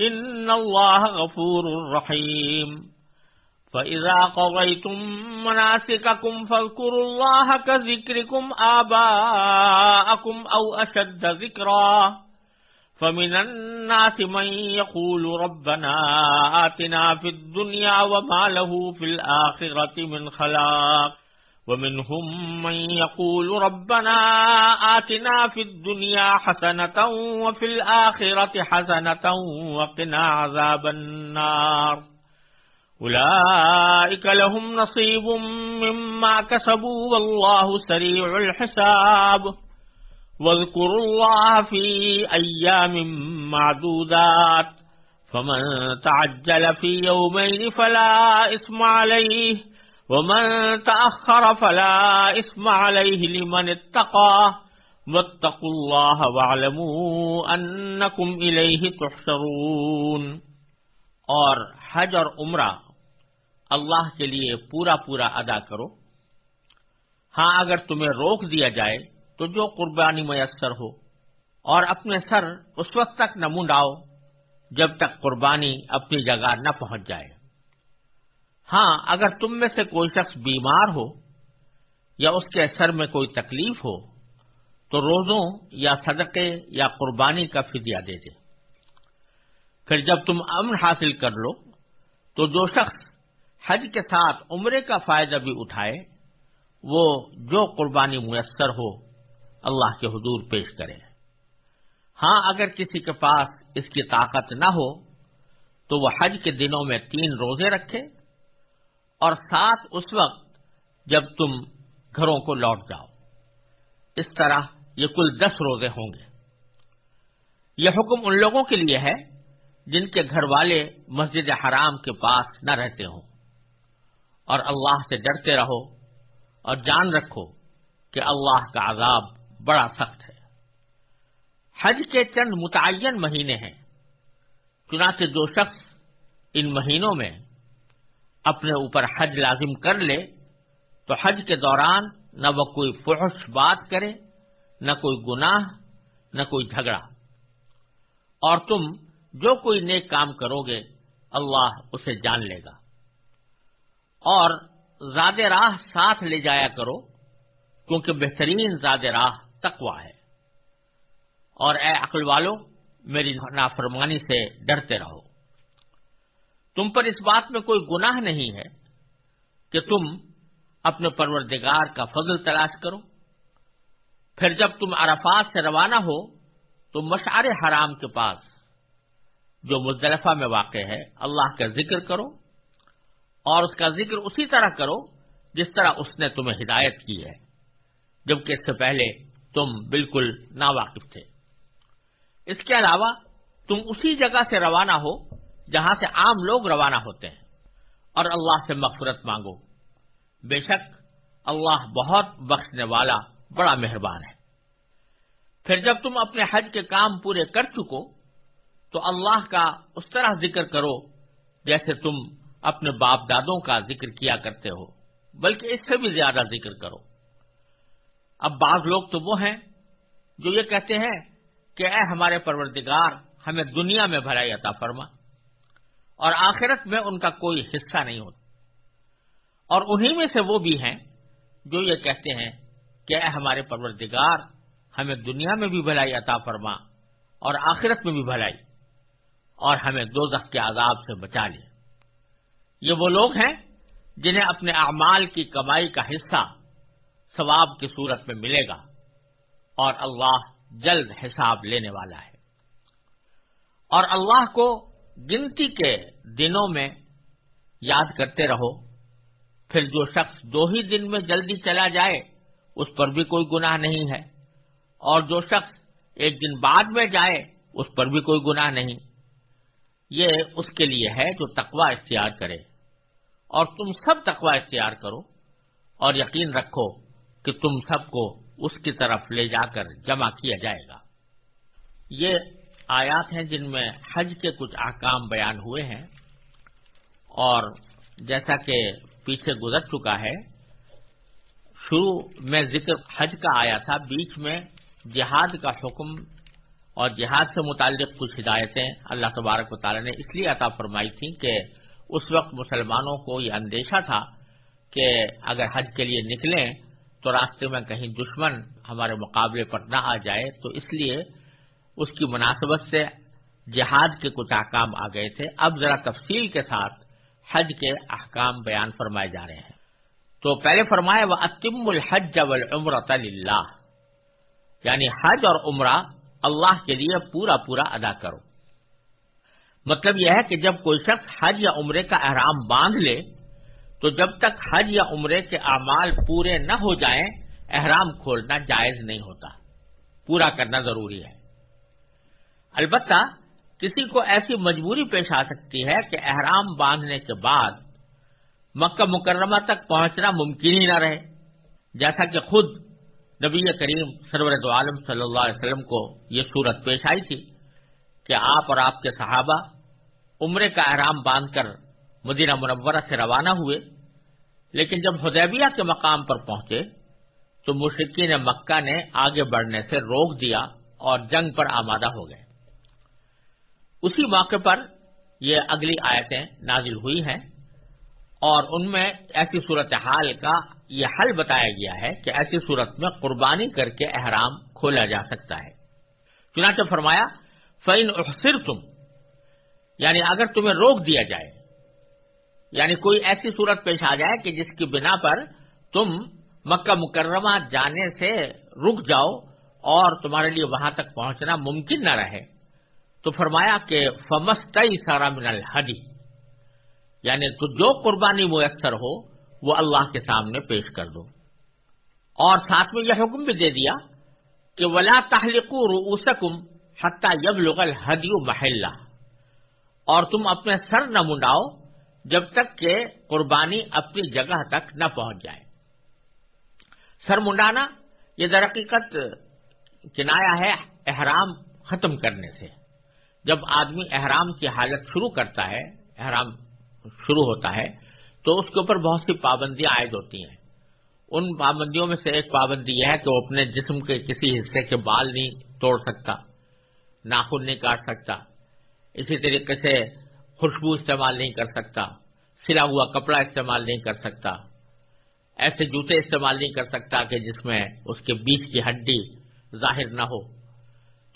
إن الله غفور رحيم. فَإِذَا قَضَيْتُم مَّنَاسِكَكُمْ فَاذْكُرُوا اللَّهَ كَذِكْرِكُمْ آبَاءَكُمْ أَوْ أَشَدَّ ذِكْرًا. فَمِنَ النَّاسِ مَن يَقُولُ رَبَّنَا آتِنَا فِي الدُّنْيَا وَمَا لَهُ فِي الْآخِرَةِ مِنْ خَلَاقٍ. ومنهم من يقول ربنا آتنا في الدنيا حسنة وفي الآخرة حسنة وقنا عذاب النار. أولئك لهم نصيب مما كسبوا والله سريع الحساب. واذكروا الله في أيام معدودات. فمن تعجل في يومين فلا إثم عليه. ومن تأخر فلا إثم عليه لمن اتقى. واتقوا الله واعلموا أنكم إليه تحشرون. اور حج اور عمرہ اللہ کے لیے پورا پورا ادا کرو. ہاں اگر تمہیں روک دیا جائے تو جو قربانی میسر ہو اور اپنے سر اس وقت تک نہ منڈاؤ جب تک قربانی اپنی جگہ نہ پہنچ جائے۔ ہاں اگر تم میں سے کوئی شخص بیمار ہو یا اس کے سر میں کوئی تکلیف ہو، تو روزوں یا صدقے یا قربانی کا فدیہ دے دے۔ پھر جب تم امن حاصل کر لو، تو جو شخص حج کے ساتھ عمرے کا فائدہ بھی اٹھائے، وہ جو قربانی میسر ہو، اللہ کے حضور پیش کرے۔ ہاں اگر کسی کے پاس اس کی طاقت نہ ہو، تو وہ حج کے دنوں میں تین روزے رکھے اور ساتھ اس وقت جب تم گھروں کو لوٹ جاؤ۔ اس طرح یہ کل دس روزے ہوں گے۔ یہ حکم ان لوگوں کے لیے ہے جن کے گھر والے مسجد حرام کے پاس نہ رہتے ہوں۔ اور اللہ سے ڈرتے رہو اور جان رکھو کہ اللہ کا عذاب بڑا سخت ہے۔ حج کے چند متعین مہینے ہیں، چنانچہ جو شخص ان مہینوں میں اپنے اوپر حج لازم کر لے، تو حج کے دوران نہ وہ کوئی فحش بات کرے، نہ کوئی گناہ، نہ کوئی جھگڑا۔ اور تم جو کوئی نیک کام کرو گے، اللہ اسے جان لے گا۔ اور زاد راہ ساتھ لے جایا کرو، کیونکہ بہترین زاد راہ تقوا ہے۔ اور اے عقل والو، میری نافرمانی سے ڈرتے رہو۔ تم پر اس بات میں کوئی گناہ نہیں ہے کہ تم اپنے پروردگار کا فضل تلاش کرو۔ پھر جب تم عرفات سے روانہ ہو تو مشعر حرام کے پاس، جو مزدلفہ میں واقع ہے، اللہ کا ذکر کرو اور اس کا ذکر اسی طرح کرو جس طرح اس نے تمہیں ہدایت کی ہے، جبکہ اس سے پہلے تم بالکل ناواقف تھے۔ اس کے علاوہ تم اسی جگہ سے روانہ ہو جہاں سے عام لوگ روانہ ہوتے ہیں۔ اور اللہ سے مغفرت مانگو۔ بے شک اللہ بہت بخشنے والا بڑا مہربان ہے۔ پھر جب تم اپنے حج کے کام پورے کر چکو، تو اللہ کا اس طرح ذکر کرو جیسے تم اپنے باپ دادوں کا ذکر کیا کرتے ہو، بلکہ اس سے بھی زیادہ ذکر کرو۔ اب بعض لوگ تو وہ ہیں جو یہ کہتے ہیں کہ اے ہمارے پروردگار، ہمیں دنیا میں بھلائی عطا فرما۔ اور آخرت میں ان کا کوئی حصہ نہیں ہوتا۔ اور انہی میں سے وہ بھی ہیں جو یہ کہتے ہیں کہ اے ہمارے پروردگار، ہمیں دنیا میں بھی بھلائی عطا فرما اور آخرت میں بھی بھلائی اور ہمیں دو کے عذاب سے بچا لے۔ یہ وہ لوگ ہیں جنہیں اپنے اعمال کی کمائی کا حصہ ثواب کی صورت میں ملے گا اور اللہ جلد حساب لینے والا ہے۔ اور اللہ کو گنتی کے دنوں میں یاد کرتے رہو۔ پھر جو شخص دو ہی دن میں جلدی چلا جائے، اس پر بھی کوئی گناہ نہیں ہے۔ اور جو شخص ایک دن بعد میں جائے، اس پر بھی کوئی گناہ نہیں۔ یہ اس کے لیے ہے جو تقوا اختیار کرے۔ اور تم سب تقوا اختیار کرو اور یقین رکھو کہ تم سب کو اس کی طرف لے جا کر جمع کیا جائے گا۔ یہ آیات ہیں جن میں حج کے کچھ احکام بیان ہوئے ہیں اور جیسا کہ پیچھے گزر چکا ہے، شروع میں ذکر حج کا آیا تھا، بیچ میں جہاد کا حکم اور جہاد سے متعلق کچھ ہدایتیں اللہ تبارک و تعالی نے اس لیے عطا فرمائی تھیں کہ اس وقت مسلمانوں کو یہ اندیشہ تھا کہ اگر حج کے لیے نکلیں تو راستے میں کہیں دشمن ہمارے مقابلے پر نہ آ جائے، تو اس لیے اس کی مناسبت سے جہاد کے کچھ احکام آ گئے تھے۔ اب ذرا تفصیل کے ساتھ حج کے احکام بیان فرمائے جا رہے ہیں۔ تو پہلے فرمائے وہ اتم الحج عمرۃ اللہ یعنی حج اور عمرہ اللہ کے لیے پورا پورا ادا کرو۔ مطلب یہ ہے کہ جب کوئی شخص حج یا عمرے کا احرام باندھ لے، تو جب تک حج یا عمرے کے اعمال پورے نہ ہو جائیں، احرام کھولنا جائز نہیں ہوتا۔ پورا کرنا ضروری ہے۔ البتہ کسی کو ایسی مجبوری پیش آ سکتی ہے کہ احرام باندھنے کے بعد مکہ مکرمہ تک پہنچنا ممکن ہی نہ رہے۔ جیسا کہ خود نبی کریم سرورت عالم صلی اللہ علیہ وسلم کو یہ صورت پیش آئی تھی کہ آپ اور آپ کے صحابہ عمرے کا احرام باندھ کر مدینہ منورہ سے روانہ ہوئے، لیکن جب حدیبیہ کے مقام پر پہنچے تو مشرقین مکہ نے آگے بڑھنے سے روک دیا اور جنگ پر آمادہ ہو گئے۔ اسی موقع پر یہ اگلی آیتیں نازل ہوئی ہیں اور ان میں ایسی صورتحال کا یہ حل بتایا گیا ہے کہ ایسی صورت میں قربانی کر کے احرام کھولا جا سکتا ہے۔ چنانچہ فرمایا فین اخصر تم یعنی اگر تمہیں روک دیا جائے یعنی کوئی ایسی صورت پیش آ جائے کہ جس کی بنا پر تم مکہ مکرمہ جانے سے رک جاؤ اور تمہارے لیے وہاں تک پہنچنا ممکن نہ رہے۔ تو فرمایا کہ فمست سارا من الحدی یعنی تو جو قربانی میسر ہو، وہ اللہ کے سامنے پیش کر دو۔ اور ساتھ میں یہ حکم بھی دے دیا کہ ولا تحلق روسکم حتہ یب لغل محلہ اور تم اپنے سر نہ منڈاؤ جب تک کہ قربانی اپنی جگہ تک نہ پہنچ جائے۔ سر منڈانا یہ درقیقت کنایا ہے، احرام ختم کرنے سے۔ جب آدمی احرام کی حالت شروع کرتا ہے، احرام شروع ہوتا ہے، تو اس کے اوپر بہت سی پابندیاں عائد ہوتی ہیں۔ ان پابندیوں میں سے ایک پابندی یہ ہے کہ وہ اپنے جسم کے کسی حصے کے بال نہیں توڑ سکتا، ناخن نہیں کاٹ سکتا، اسی طریقے سے خوشبو استعمال نہیں کر سکتا، سلا ہوا کپڑا استعمال نہیں کر سکتا، ایسے جوتے استعمال نہیں کر سکتا کہ جس میں اس کے بیچ کی ہڈی ظاہر نہ ہو۔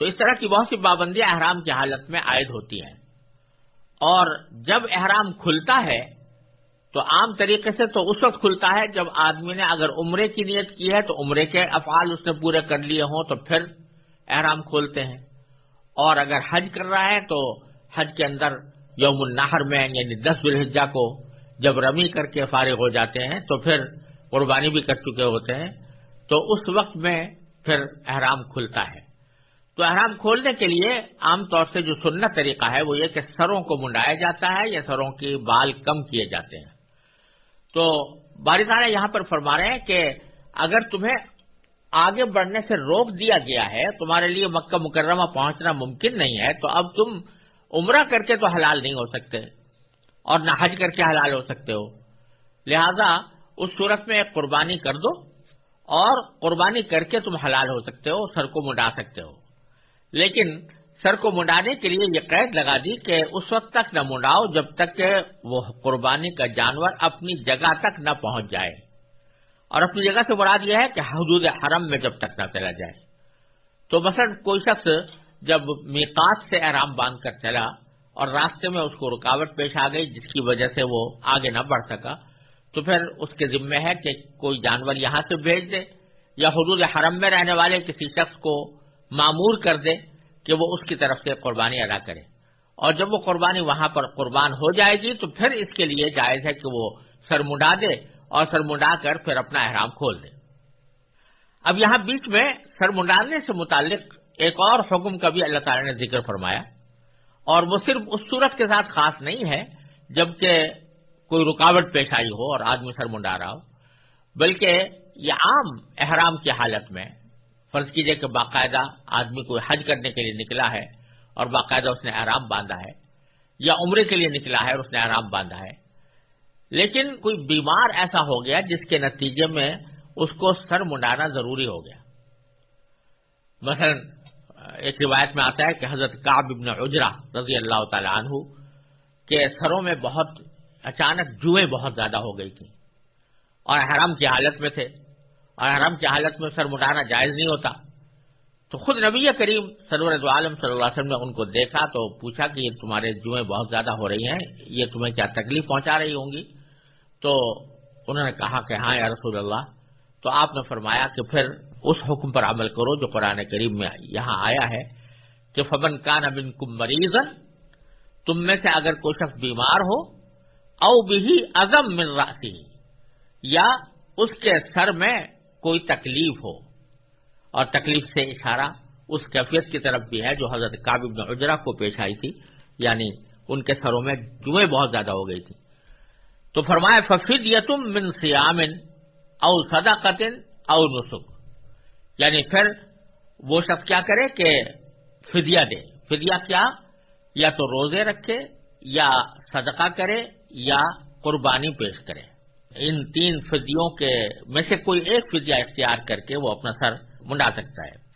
تو اس طرح کی بہت سی پابندیاں احرام کی حالت میں عائد ہوتی ہیں۔ اور جب احرام کھلتا ہے، تو عام طریقے سے تو اس وقت کھلتا ہے جب آدمی نے اگر عمرے کی نیت کی ہے تو عمرے کے افعال اس نے پورے کر لیے ہوں تو پھر احرام کھولتے ہیں۔ اور اگر حج کر رہا ہے تو حج کے اندر یوم النہر میں یعنی دس الحجہ کو جب رمی کر کے فارغ ہو جاتے ہیں تو پھر قربانی بھی کر چکے ہوتے ہیں۔ تو اس وقت میں پھر احرام کھلتا ہے۔ تو احرام کھولنے کے لیے عام طور سے جو سننا طریقہ ہے وہ یہ کہ سروں کو منڈایا جاتا ہے یا سروں کے بال کم کیے جاتے ہیں۔ تو بارزانہ یہاں پر فرما رہے ہیں کہ اگر تمہیں آگے بڑھنے سے روک دیا گیا ہے، تمہارے لیے مکہ مکرمہ پہنچنا ممکن نہیں ہے، تو اب تم عمرہ کر کے تو حلال نہیں ہو سکتے اور نہ حج کر کے حلال ہو سکتے ہو۔ لہذا اس صورت میں ایک قربانی کر دو اور قربانی کر کے تم حلال ہو سکتے ہو، سر کو منڈا سکتے ہو۔ لیکن سر کو منڈانے کے لیے یہ قید لگا دی کہ اس وقت تک نہ منڈاؤ جب تک کہ وہ قربانی کا جانور اپنی جگہ تک نہ پہنچ جائے۔ اور اپنی جگہ سے مراد یہ ہے کہ حدود حرم میں جب تک نہ چلا جائے۔ تو مثلا کوئی شخص جب میقات سے احرام باندھ کر چلا اور راستے میں اس کو رکاوٹ پیش آ گئی جس کی وجہ سے وہ آگے نہ بڑھ سکا، تو پھر اس کے ذمے ہے کہ کوئی جانور یہاں سے بھیج دے یا حدود حرم میں رہنے والے کسی شخص کو معمور کر دے کہ وہ اس کی طرف سے قربانی ادا کرے۔ اور جب وہ قربانی وہاں پر قربان ہو جائے گی تو پھر اس کے لیے جائز ہے کہ وہ سر مڈا دے اور سرمنڈا کر پھر اپنا احرام کھول دے۔ اب یہاں بیچ میں سر سے متعلق ایک اور حکم کا بھی اللہ تعالی نے ذکر فرمایا۔ اور وہ صرف اس صورت کے ساتھ خاص نہیں ہے جبکہ کوئی رکاوٹ پیش آئی ہو اور آدمی سر منڈا رہا ہو، بلکہ یہ عام احرام کی حالت میں فرض کیجیے کہ باقاعدہ آدمی کو حج کرنے کے لیے نکلا ہے اور باقاعدہ اس نے احرام باندھا ہے یا عمرے کے لیے نکلا ہے اور اس نے احرام باندھا ہے۔ لیکن کوئی بیمار ایسا ہو گیا جس کے نتیجے میں اس کو سر منڈانا ضروری ہو گیا۔ مثلا، ایک روایت میں آتا ہے کہ حضرت کعب ابن عجرا رضی اللہ تعالی عنہ کے سروں میں بہت اچانک جوئیں بہت زیادہ ہو گئی تھیں اور احرام کی حالت میں تھے۔ اور احرام کی حالت میں سر منڈانا جائز نہیں ہوتا۔ تو خود نبی کریم سرور عالم صلی اللہ علیہ وسلم نے ان کو دیکھا تو پوچھا کہ یہ تمہارے جوئیں بہت زیادہ ہو رہی ہیں، یہ تمہیں کیا تکلیف پہنچا رہی ہوں گی؟ تو انہوں نے کہا کہ ہاں یا رسول اللہ۔ تو آپ نے فرمایا کہ پھر اس حکم پر عمل کرو جو قرآن کریم میں یہاں آیا ہے کہ فبن کان ابن کم مریض تم میں سے اگر کوئی شخص بیمار ہو، او بھی ازم مل راسی یا اس کے سر میں کوئی تکلیف ہو اور تکلیف سے اشارہ اس کیفیت کی طرف بھی ہے جو حضرت کابب بن اجرا کو پیش آئی تھی یعنی ان کے سروں میں جوئیں بہت زیادہ ہو گئی تھی تو فرمائے ففید یتم من سیامن او صدا قطن او نسخ یعنی پھر وہ شخص کیا کرے کہ فدیہ دے۔ فدیہ کیا؟ یا تو روزے رکھے یا صدقہ کرے یا قربانی پیش کرے۔ ان تین فدیوں کے میں سے کوئی ایک فدیہ اختیار کر کے وہ اپنا سر منڈا سکتا ہے۔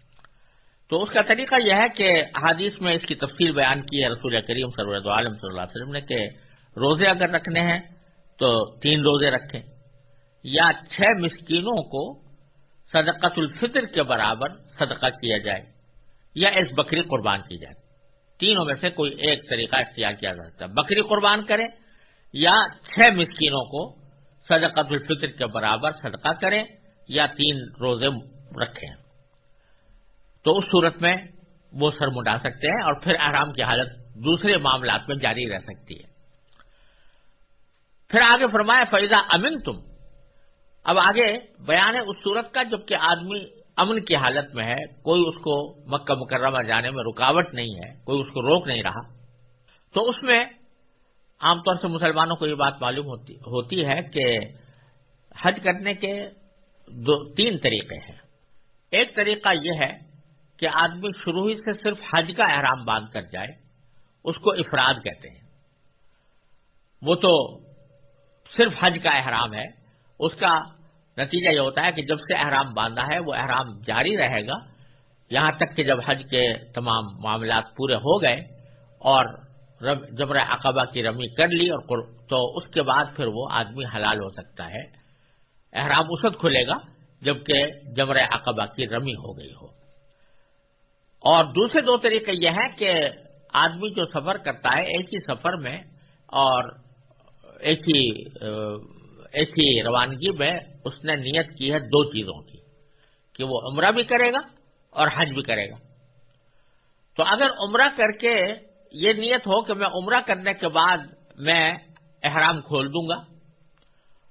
تو اس کا طریقہ یہ ہے کہ حادیث میں اس کی تفصیل بیان کی ہے رسول کریم سرورت عالم صلی اللہ علیہ وسلم نے کہ روزے اگر رکھنے ہیں تو تین روزے رکھیں یا چھ مسکینوں کو صدقت الفطر کے برابر صدقہ کیا جائے یا اس بکری قربان کی جائے۔ تینوں میں سے کوئی ایک طریقہ اختیار کیا جا سکتا ہے۔ بکری قربان کریں یا چھ مسکینوں کو صدقت الفطر کے برابر صدقہ کریں یا تین روزے رکھیں۔ تو اس صورت میں وہ سر مڈا سکتے ہیں اور پھر آرام کی حالت دوسرے معاملات میں جاری رہ سکتی ہے۔ پھر آگے فرمایا فیضا امن تم اب آگے بیان ہے، اس صورت کا جبکہ آدمی امن کی حالت میں ہے، کوئی اس کو مکہ مکرمہ جانے میں رکاوٹ نہیں ہے، کوئی اس کو روک نہیں رہا، تو اس میں عام طور سے مسلمانوں کو یہ بات معلوم ہوتی ہوتی ہے کہ حج کرنے کے دو تین طریقے ہیں۔ ایک طریقہ یہ ہے کہ آدمی شروع ہی سے صرف حج کا احرام باندھ کر جائے، اس کو افراد کہتے ہیں۔ وہ تو صرف حج کا احرام ہے، اس کا نتیجہ یہ ہوتا ہے کہ جب سے احرام باندھا ہے، وہ احرام جاری رہے گا۔ یہاں تک کہ جب حج کے تمام معاملات پورے ہو گئے اور جبر عقبہ کی رمی کر لی اور تو اس کے بعد پھر وہ آدمی حلال ہو سکتا ہے۔ احرام اس وقت کھلے گا جبکہ جبر عقبہ کی رمی ہو گئی ہو۔ اور دوسرے دو طریقے یہ ہیں کہ آدمی جو سفر کرتا ہے ایک ہی سفر میں اور ایک ہی ایک ہی روانگی میں اس نے نیت کی ہے دو چیزوں کی، کہ وہ عمرہ بھی کرے گا اور حج بھی کرے گا۔ تو اگر عمرہ کر کے یہ نیت ہو کہ میں عمرہ کرنے کے بعد میں احرام کھول دوں گا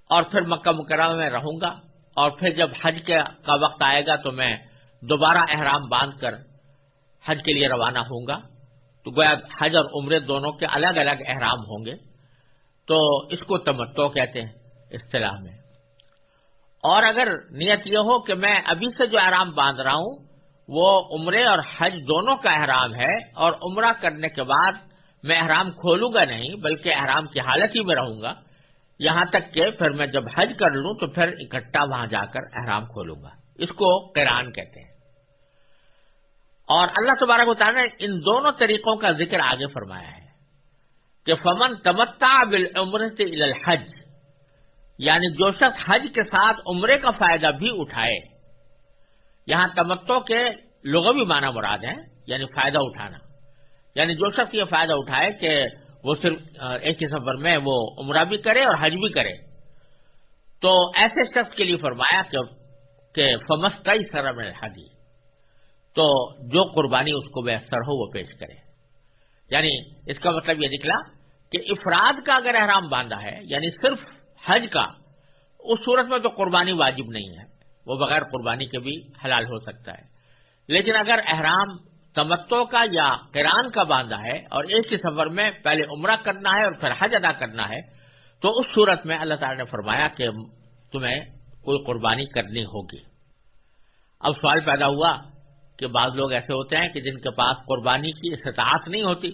اور پھر مکہ مکرمہ میں رہوں گا اور پھر جب حج کا وقت آئے گا تو میں دوبارہ احرام باندھ کر حج کے لیے روانہ ہوں گا۔ تو گویا حج اور عمرے دونوں کے الگ الگ احرام ہوں گے۔ تو اس کو تمتو کہتے ہیں اصطلاح میں۔ اور اگر نیت یہ ہو کہ میں ابھی سے جو احرام باندھ رہا ہوں وہ عمرے اور حج دونوں کا احرام ہے اور عمرہ کرنے کے بعد میں احرام کھولوں گا نہیں، بلکہ احرام کی حالت ہی میں رہوں گا۔ یہاں تک کہ پھر میں جب حج کر لوں تو پھر اکٹھا وہاں جا کر احرام کھولوں گا۔ اس کو کران کہتے ہیں۔ اور اللہ تبارک و تعالیٰ نے ان دونوں طریقوں کا ذکر آگے فرمایا ہے کہ فمن تمتا بل سے الحج یعنی جو شخص حج کے ساتھ عمرے کا فائدہ بھی اٹھائے یہاں تمتوں کے لوگوں بھی مانا مراد ہیں یعنی فائدہ اٹھانا۔ یعنی جو شخص یہ فائدہ اٹھائے کہ وہ صرف ایک ہی سفر میں وہ عمرہ بھی کرے اور حج بھی کرے۔ تو ایسے شخص کے لیے فرمایا کہ فمس کئی سرم حجی تو جو قربانی اس کو بہتر ہو وہ پیش کرے۔ یعنی اس کا مطلب یہ نکلا کہ افراد کا اگر احرام باندھا ہے یعنی صرف حج کا، اس صورت میں تو قربانی واجب نہیں ہے۔ وہ بغیر قربانی کے بھی حلال ہو سکتا ہے۔ لیکن اگر احرام تمتو کا یا کران کا باندھا ہے اور ایک ہی سفر میں پہلے عمرہ کرنا ہے اور پھر حج ادا کرنا ہے، تو اس صورت میں اللہ تعالی نے فرمایا کہ تمہیں کوئی قربانی کرنی ہوگی۔ اب سوال پیدا ہوا کہ بعض لوگ ایسے ہوتے ہیں کہ جن کے پاس قربانی کی استطاعت نہیں ہوتی۔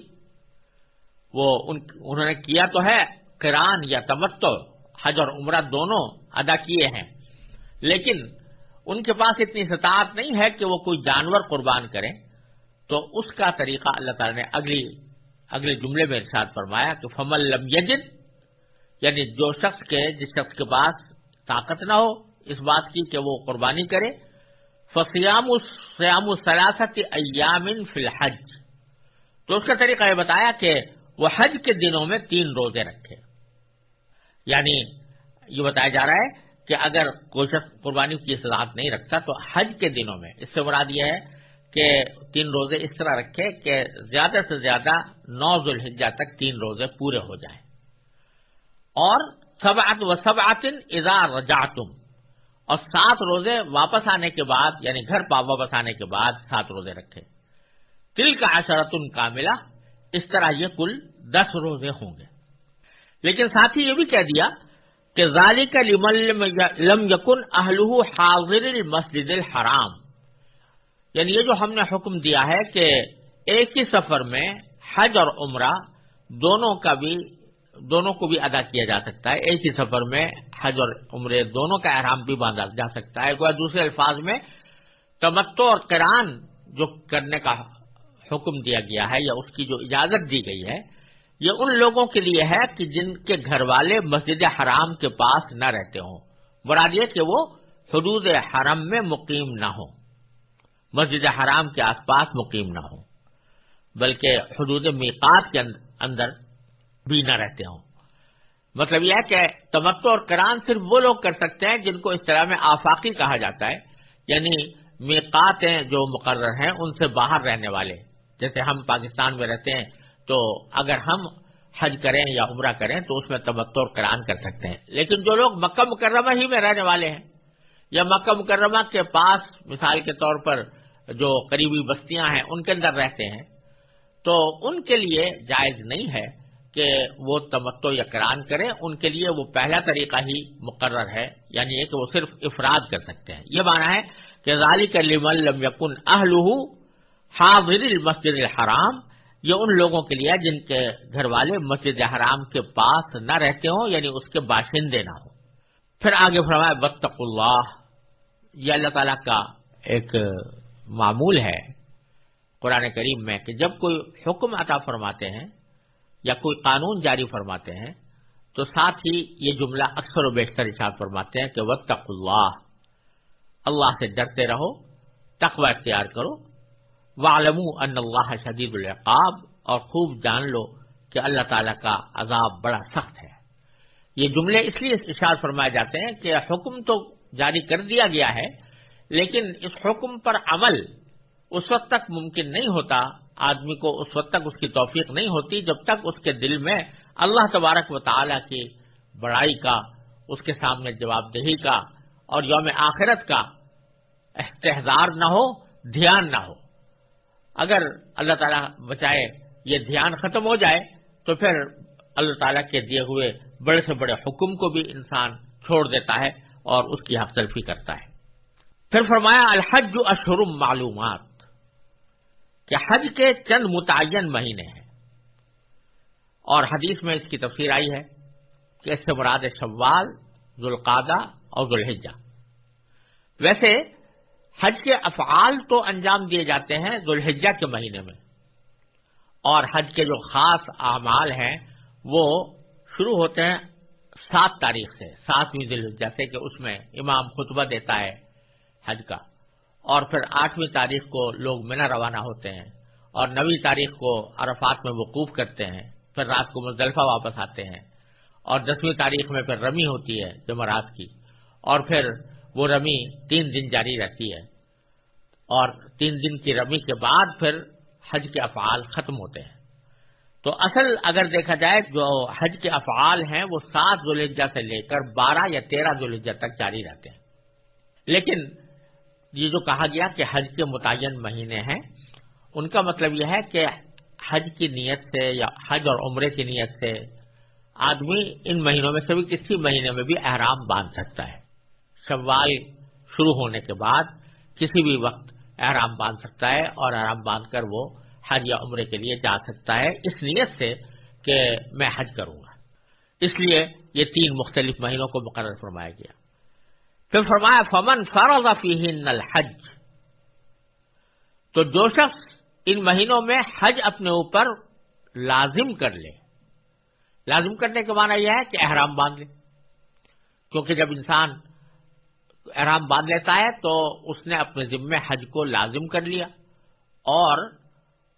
وہ انہوں نے کیا تو ہے کران یا تمتو حج اور عمرہ دونوں ادا کیے ہیں۔ لیکن ان کے پاس اتنی استطاعت نہیں ہے کہ وہ کوئی جانور قربان کریں، تو اس کا طریقہ اللہ تعالی نے اگلی، اگلے جملے میں ارشاد فرمایا کہ فمل لم یجد یعنی جو شخص کے، جس شخص کے پاس طاقت نہ ہو، اس بات کی کہ وہ قربانی کرے فسیام سیام السلاست ایامن فی الحج۔ تو اس کا طریقہ یہ بتایا کہ وہ حج کے دنوں میں تین روزے رکھے۔ یعنی یہ بتایا جا رہا ہے کہ اگر کوئی شخص قربانی کی صلاحت نہیں رکھتا تو حج کے دنوں میں، اس سے مراد یہ ہے کہ تین روزے اس طرح رکھے کہ زیادہ سے زیادہ نو ذوالحجہ تک تین روزے پورے ہو جائیں۔ اور سب و سب آتن اظہار اور سات روزے واپس آنے کے بعد یعنی گھر پا واپس آنے کے بعد سات روزے رکھے۔ تل کا اشرتن کا ملا اس طرح یہ کل دس روزے ہوں گے۔ لیکن ساتھ ہی یہ بھی کہہ دیا کہ ظالی کا لم یقن اہلو حاضر المسجد الحرام۔ یعنی یہ جو ہم نے حکم دیا ہے کہ ایک ہی سفر میں حج اور عمرہ دونوں کا بھی دونوں کو بھی ادا کیا جا سکتا ہے۔ ایک ہی سفر میں حج اور عمرے دونوں کا احرام بھی باندھا جا سکتا ہے۔ دوسرے الفاظ میں تمتو اور کران جو کرنے کا حکم دیا گیا ہے یا اس کی جو اجازت دی گئی ہے یہ ان لوگوں کے لیے ہے کہ جن کے گھر والے مسجد حرام کے پاس نہ رہتے ہوں۔ مراد یہ کہ وہ حدود حرم میں مقیم نہ ہوں۔ مسجد حرام کے آس پاس مقیم نہ ہوں۔ بلکہ حدود میقات کے اندر بھی نہ رہتے ہوں۔ مطلب یہ ہے کہ تمتو اور کران صرف وہ لوگ کر سکتے ہیں جن کو اس طرح میں آفاقی کہا جاتا ہے۔ یعنی میقات جو مقرر ہیں ان سے باہر رہنے والے۔ جیسے ہم پاکستان میں رہتے ہیں تو اگر ہم حج کریں یا عمرہ کریں تو اس میں تمتو اور کران کر سکتے ہیں۔ لیکن جو لوگ مکہ مکرمہ ہی میں رہنے والے ہیں یا مکہ مکرمہ کے پاس مثال کے طور پر جو قریبی بستیاں ہیں، ان کے اندر رہتے ہیں، تو ان کے لیے جائز نہیں ہے کہ وہ تمتو یا کران کریں۔ ان کے لیے وہ پہلا طریقہ ہی مقرر ہے یعنی کہ وہ صرف افراد کر سکتے ہیں۔ یہ مانا ہے کہ ذالی کا لم یقن اہل حاضر المسجد الحرام یہ ان لوگوں کے لیے جن کے گھر والے مسجد حرام کے پاس نہ رہتے ہوں یعنی اس کے باشندے نہ ہوں۔ پھر آگے فرمایا بطق اللہ یہ اللہ تعالی کا ایک معمول ہے۔ قرآن کریم میں کہ جب کوئی حکم عطا فرماتے ہیں یا کوئی قانون جاری فرماتے ہیں، تو ساتھ ہی یہ جملہ اکثر و بیشتر اشار فرماتے ہیں کہ وہ اللہ اللہ سے ڈرتے رہو، تقوی اختیار کرو۔ والم ان اللہ شدید العقاب اور خوب جان لو کہ اللہ تعالی کا عذاب بڑا سخت ہے۔ یہ جملے اس لیے اشار فرمائے جاتے ہیں کہ حکم تو جاری کر دیا گیا ہے، لیکن اس حکم پر عمل اس وقت تک ممکن نہیں ہوتا، آدمی کو اس وقت تک اس کی توفیق نہیں ہوتی جب تک اس کے دل میں اللہ تبارک و تعالی کی بڑائی کا، اس کے سامنے جواب دہی کا اور یوم آخرت کا استحزار نہ ہو، دھیان نہ ہو۔ اگر اللہ تعالیٰ بچائے یہ دھیان ختم ہو جائے تو پھر اللہ تعالیٰ کے دیے ہوئے بڑے سے بڑے حکم کو بھی انسان چھوڑ دیتا ہے اور اس کی حق تلفی کرتا ہے۔ پھر فرمایا، الحج اشرم معلومات، کہ حج کے چند متعین مہینے ہیں۔ اور حدیث میں اس کی تفسیر آئی ہے کہ اس سے مراد شوال ذوالقادہ اور ذوالحجہ۔ ویسے حج کے افعال تو انجام دیے جاتے ہیں ذوالحجہ کے مہینے میں۔ اور حج کے جو خاص اعمال ہیں، وہ شروع ہوتے ہیں سات تاریخ سے، ساتویں دل جیسے کہ اس میں امام خطبہ دیتا ہے حج کا۔ اور پھر آٹھویں تاریخ کو لوگ منا روانہ ہوتے ہیں۔ اور نویں تاریخ کو عرفات میں وقوف کرتے ہیں۔ پھر رات کو مزدلفہ واپس آتے ہیں۔ اور دسویں تاریخ میں پھر رمی ہوتی ہے جمعرات کی۔ اور پھر وہ رمی تین دن جاری رہتی ہے اور تین دن کی رمی کے بعد پھر حج کے افعال ختم ہوتے ہیں۔ تو اصل اگر دیکھا جائے جو حج کے افعال ہیں وہ سات زلیجہ سے لے کر بارہ یا تیرہ زلیجہ تک جاری رہتے ہیں۔ لیکن یہ جو کہا گیا کہ حج کے متعین مہینے ہیں، ان کا مطلب یہ ہے کہ حج کی نیت سے یا حج اور عمرے کی نیت سے آدمی ان مہینوں میں سے بھی کسی مہینے میں بھی احرام باندھ سکتا ہے۔ شوال شروع ہونے کے بعد کسی بھی وقت احرام باندھ سکتا ہے اور احرام باندھ کر وہ حج یا عمرے کے لیے جا سکتا ہے۔ اس نیت سے کہ میں حج کروں گا۔ اس لیے یہ تین مختلف مہینوں کو مقرر فرمایا گیا۔ پھر فرمایا، فمن فرض فیہن الحج۔ تو جو شخص ان مہینوں میں حج اپنے اوپر لازم کر لے، لازم کرنے کا معنی یہ ہے کہ احرام باندھ لے۔ کیونکہ جب انسان احرام باندھ لیتا ہے تو اس نے اپنے ذمے حج کو لازم کر لیا اور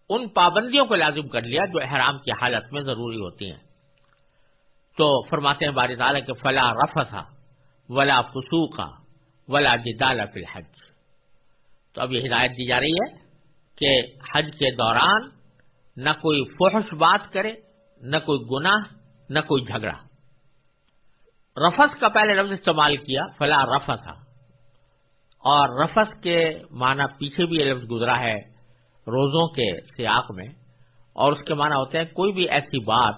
ان پابندیوں کو لازم کر لیا جو احرام کی حالت میں ضروری ہوتی ہیں۔ تو فرماتے ہیں بار تعالیٰ کہ فلا رفسا ولا فسوقا ولا جدال فی الحج۔ تو اب یہ ہدایت دی جا رہی ہے کہ حج کے دوران نہ کوئی فحش بات کرے، نہ کوئی گناہ، نہ کوئی جھگڑا۔ رفس کا پہلے لفظ استعمال کیا، فلا رفسا اور رفس کے معنی پیچھے بھی یہ لفظ گزرا ہے روزوں کے سیاق میں، اور اس کے معنی ہوتے ہیں کوئی بھی ایسی بات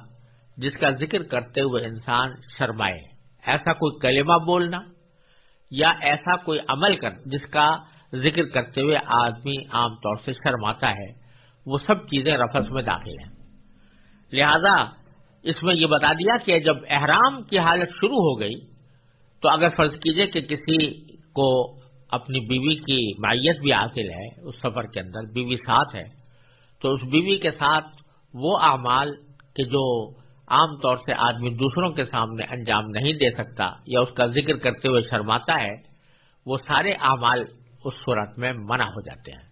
جس کا ذکر کرتے ہوئے انسان شرمائے۔ ایسا کوئی کلمہ بولنا یا ایسا کوئی عمل کر، جس کا ذکر کرتے ہوئے آدمی عام طور سے شرماتا ہے، وہ سب چیزیں رفس میں داخل ہیں۔ لہذا اس میں یہ بتا دیا کہ جب احرام کی حالت شروع ہو گئی، تو اگر فرض کیجیے کہ کسی کو اپنی بیوی کی مائیت بھی حاصل ہے، اس سفر کے اندر بیوی ساتھ ہے، تو اس بیوی کے ساتھ وہ اعمال کہ جو عام طور سے آدمی دوسروں کے سامنے انجام نہیں دے سکتا یا اس کا ذکر کرتے ہوئے شرماتا ہے، وہ سارے اعمال اس صورت میں منع ہو جاتے ہیں۔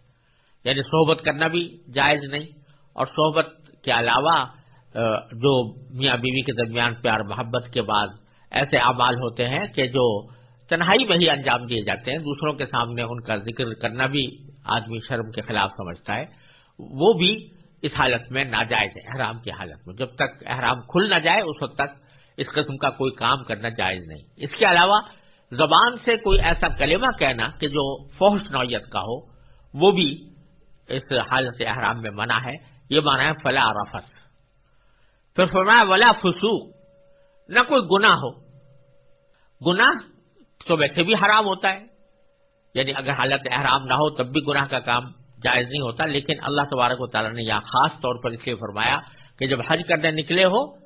یعنی صحبت کرنا بھی جائز نہیں، اور صحبت کے علاوہ جو میاں بیوی کے درمیان پیار محبت کے بعد ایسے اعمال ہوتے ہیں کہ جو تنہائی میں ہی انجام دیے جاتے ہیں۔ دوسروں کے سامنے ان کا ذکر کرنا بھی آدمی شرم کے خلاف سمجھتا ہے۔ وہ بھی اس حالت میں ناجائز ہے احرام کی حالت میں۔ جب تک احرام کھل نہ جائے، اس وقت تک اس قسم کا کوئی کام کرنا جائز نہیں۔ اس کے علاوہ زبان سے کوئی ایسا کلمہ کہنا کہ جو فوش نوعیت کا ہو، وہ بھی اس حالت احرام میں منع ہے۔ یہ مانا ہے فلا رفس پھر فرمایا، ولا فسوق۔ نہ کوئی گنا ہو۔ گنا تو ویسے بھی حرام ہوتا ہے۔ یعنی اگر حالت احرام نہ ہو تب بھی گناہ کا کام جائز نہیں ہوتا، لیکن اللہ تبارک و تعالیٰ نے یہاں خاص طور پر اس لیے فرمایا کہ جب حج کرنے نکلے ہو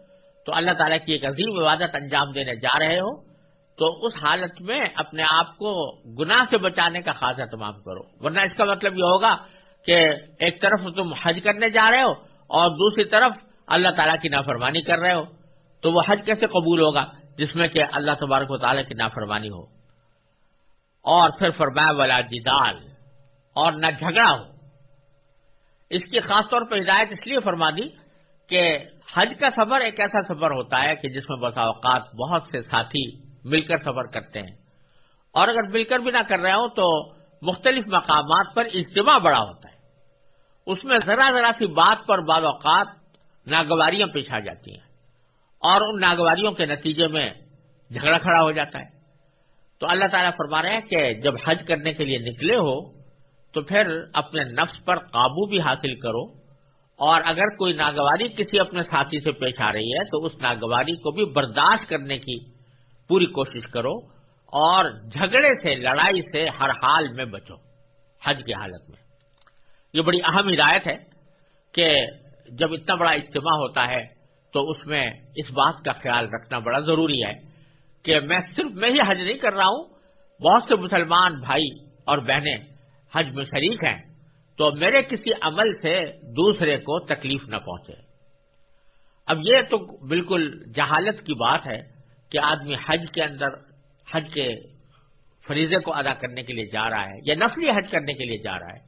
تو اللہ تعالیٰ کی ایک عظیم عبادت انجام دینے جا رہے ہو، تو اس حالت میں اپنے آپ کو گناہ سے بچانے کا خاص اہتمام کرو۔ ورنہ اس کا مطلب یہ ہوگا کہ ایک طرف تم حج کرنے جا رہے ہو اور دوسری طرف اللہ تعالیٰ کی نافرمانی کر رہے ہو، تو وہ حج کیسے قبول ہوگا؟ جس میں کہ اللہ تبارک و تعالیٰ کی نافرمانی ہو اور پھر فرمایا والا جدال، اور نہ جھگڑا ہو۔ اس کی خاص طور پر ہدایت اس لیے فرما دی کہ حج کا سفر ایک ایسا سفر ہوتا ہے کہ جس میں بسا اوقات بہت سے ساتھی مل کر سفر کرتے ہیں۔ اور اگر مل کر بھی نہ کر رہے ہوں تو مختلف مقامات پر اجتماع بڑا ہوتا ہے۔ اس میں ذرا ذرا سی بات پر بعض اوقات ناگواریاں پیش آ جاتی ہیں۔ اور ان ناگواریوں کے نتیجے میں جھگڑا کھڑا ہو جاتا ہے۔ تو اللہ تعالیٰ فرما رہے ہیں کہ جب حج کرنے کے لیے نکلے ہو، تو پھر اپنے نفس پر قابو بھی حاصل کرو۔ اور اگر کوئی ناگواری کسی اپنے ساتھی سے پیش آ رہی ہے، تو اس ناگواری کو بھی برداشت کرنے کی پوری کوشش کرو۔ اور جھگڑے سے، لڑائی سے ہر حال میں بچو، حج کی حالت میں۔ یہ بڑی اہم ہدایت ہے کہ جب اتنا بڑا اجتماع ہوتا ہے تو اس میں اس بات کا خیال رکھنا بڑا ضروری ہے کہ میں صرف میں ہی حج نہیں کر رہا ہوں، بہت سے مسلمان بھائی اور بہنیں حج میں شریک ہیں، تو میرے کسی عمل سے دوسرے کو تکلیف نہ پہنچے۔ اب یہ تو بالکل جہالت کی بات ہے کہ آدمی حج کے اندر، حج کے فریضے کو ادا کرنے کے لیے جا رہا ہے یا نفلی حج کرنے کے لیے جا رہا ہے،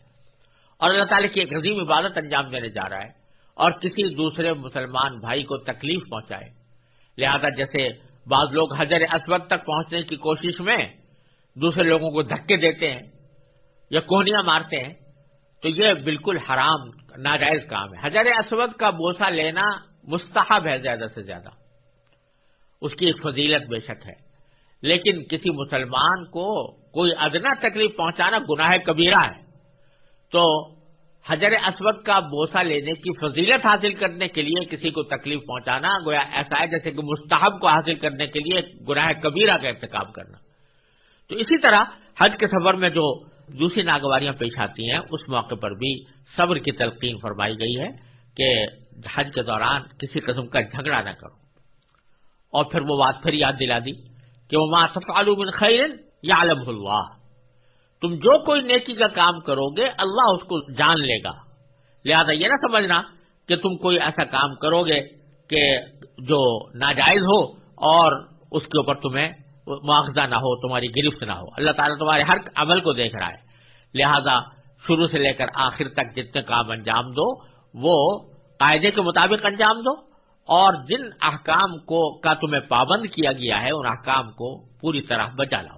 اور اللہ تعالی کی ایک عظیم عبادت انجام دینے جا رہا ہے۔ اور کسی دوسرے مسلمان بھائی کو تکلیف پہنچائے۔ لہذا جیسے بعض لوگ حجر اسود تک پہنچنے کی کوشش میں دوسرے لوگوں کو دھکے دیتے ہیں یا کوہنیاں مارتے ہیں، تو یہ بالکل حرام، ناجائز کام ہے۔ حجر اسود کا بوسا لینا مستحب ہے زیادہ سے زیادہ۔ اس کی ایک فضیلت بے شک ہے۔ لیکن کسی مسلمان کو کوئی ادنا تکلیف پہنچانا گناہ کبیرہ ہے، تو حجر اسود کا بوسا لینے کی فضیلت حاصل کرنے کے لیے کسی کو تکلیف پہنچانا، گویا ایسا ہے جیسے کہ مستحب کو حاصل کرنے کے لیے گناہ کبیرہ کا ارتکاب کرنا۔ تو اسی طرح حج کے سفر میں جو دوسری ناگواریاں پیش آتی ہیں، اس موقع پر بھی صبر کی تلقین فرمائی گئی ہے کہ حج کے دوران کسی قسم کا جھگڑا نہ کرو۔ اور پھر وہ بات پھر یاد دلا دی کہ وہ ماسف علوم خیر یا عالم اللہ تم جو کوئی نیکی کا کام کرو گے، اللہ اس کو جان لے گا۔ لہذا یہ نہ سمجھنا کہ تم کوئی ایسا کام کرو گے کہ جو ناجائز ہو اور اس کے اوپر تمہیں مواخذہ نہ ہو، تمہاری گرفت نہ ہو۔ اللہ تعالیٰ تمہارے ہر عمل کو دیکھ رہا ہے۔ لہذا شروع سے لے کر آخر تک جتنے کام انجام دو، وہ قاعدے کے مطابق انجام دو اور جن احکام کو کا تمہیں پابند کیا گیا ہے، ان احکام کو پوری طرح بچا لاؤ۔